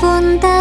ponta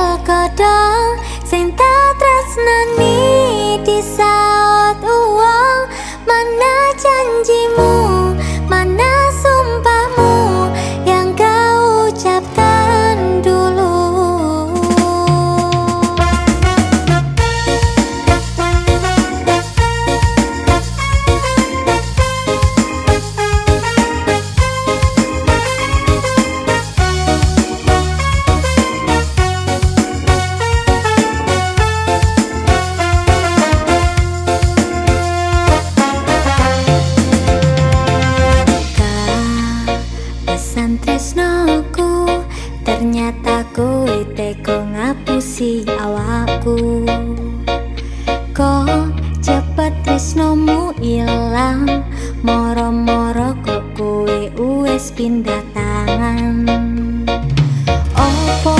tresnoku ternyata kowe teko ngapusi awakku. Kok cepet tresnomu ilang? Moro-moro kok kowe wis pindah tangan. Opo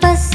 pasar.